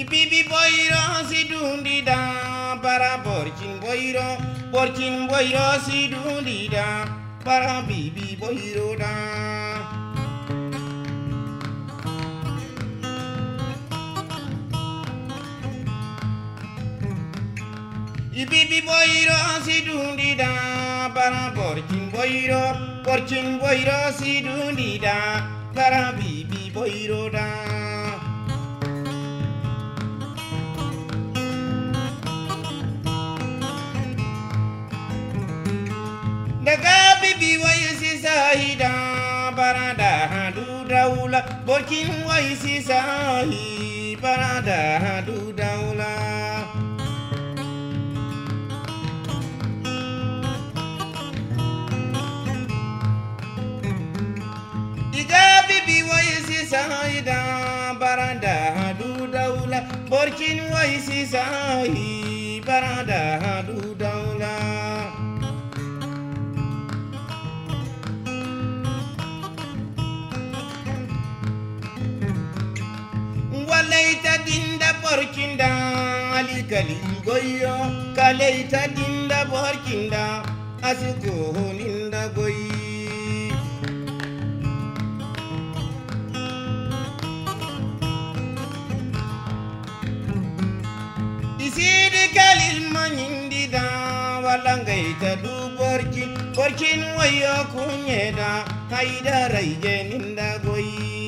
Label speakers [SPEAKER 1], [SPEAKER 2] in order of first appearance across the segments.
[SPEAKER 1] Ibibi boyro si dundi da para borcin boyro borcin boyro si dundi da para bibi boyro da. Ibibi boyro si dundi da para borcin boyro borcin boyro si dundi da para bibi boyro da daga bibi wai si sahida barada hadu daula. Bokin wai si sahi barada hadu daula. Iga bibi wai si sahida barada hadu daula. Bokin wai si sahi barada dinda borkinda ali kalil goyo kaleita dinda borkinda asigo honinda goyi isidi kalil manyindida walangaita du borkin borkin wayo kunyeda haidara ijeninda goyi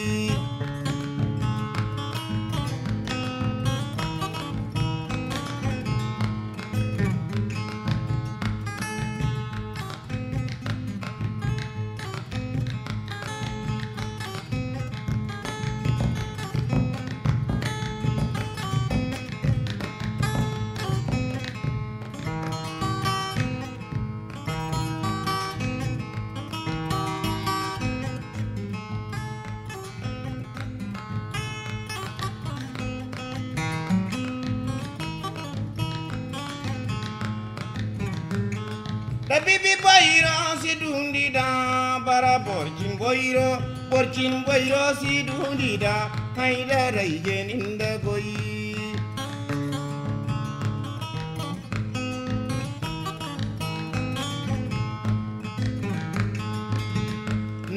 [SPEAKER 1] bibi boyro si dundi da bara borcin boyro borcin boyro si dundi da haidara ijeninda goyi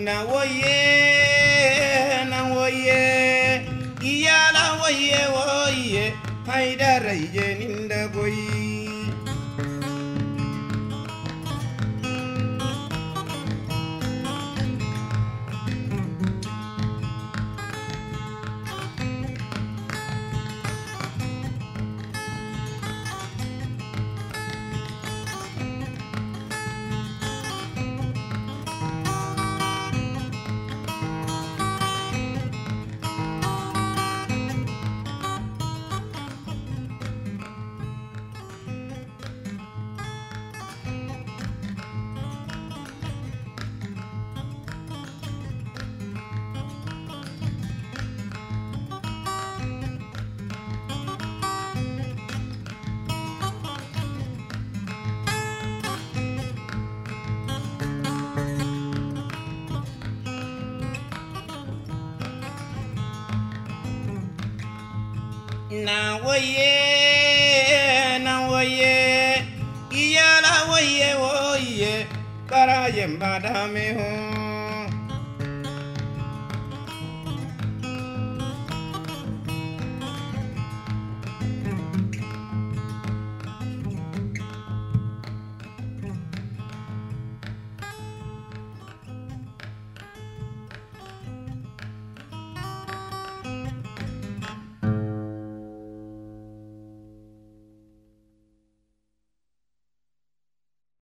[SPEAKER 1] na woye na woye iyala woye woye haidara ijeninda goyi na woye na woye woye woye bara yemba dame ho